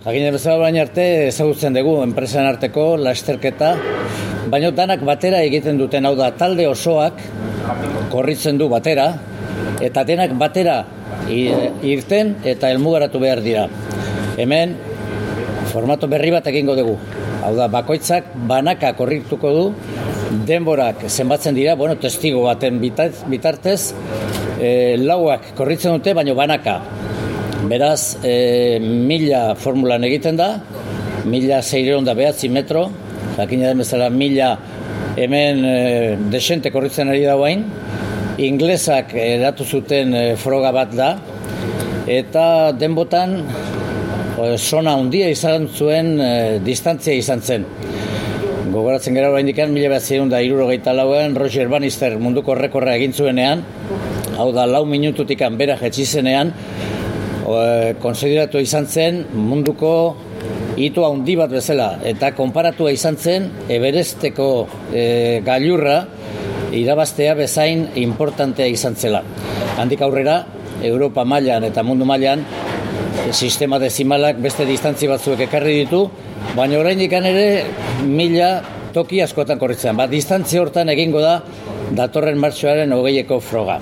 Jakin bezala baina arte ezagutzen dugu enpresan arteko lasterketa, baina danak batera egiten duten hau da talde osoak korritzen du batera, eta denak batera irten eta helmugaratu behar dira. Hemen formato berri bat egingo dugu. Hau da, bakoitzak banaka korrituko du, denborak zenbatzen dira, bueno, testigo baten bitartez, e, lauak korritzen dute, baina banaka. Beraz, e, mila formulan egiten da, mila zeireon da behatzi metro, jakina den bezala mila hemen e, desente korritzen ari da guain, inglesak eratu zuten e, froga bat da, eta denbotan zona handia izan zuen e, distantzia izan zen. Gogoratzen gara hori indikan, mila ziren da irurogeita lauen, Roger Bannister munduko rekorra egin zuenean, hau da lau minututik bera jetxizenean, konsideratu izan zen munduko hitu handi bat bezala eta konparatua izan zen Everesteko e, gailurra irabaztea bezain importantea izan zela. Handik aurrera Europa mailan eta mundu mailan e, sistema dezimalak beste distantzi batzuek ekarri ditu, baina oraindik ere mila toki askotan korritzen. Ba, distantzi hortan egingo da datorren martxoaren hogeieko froga.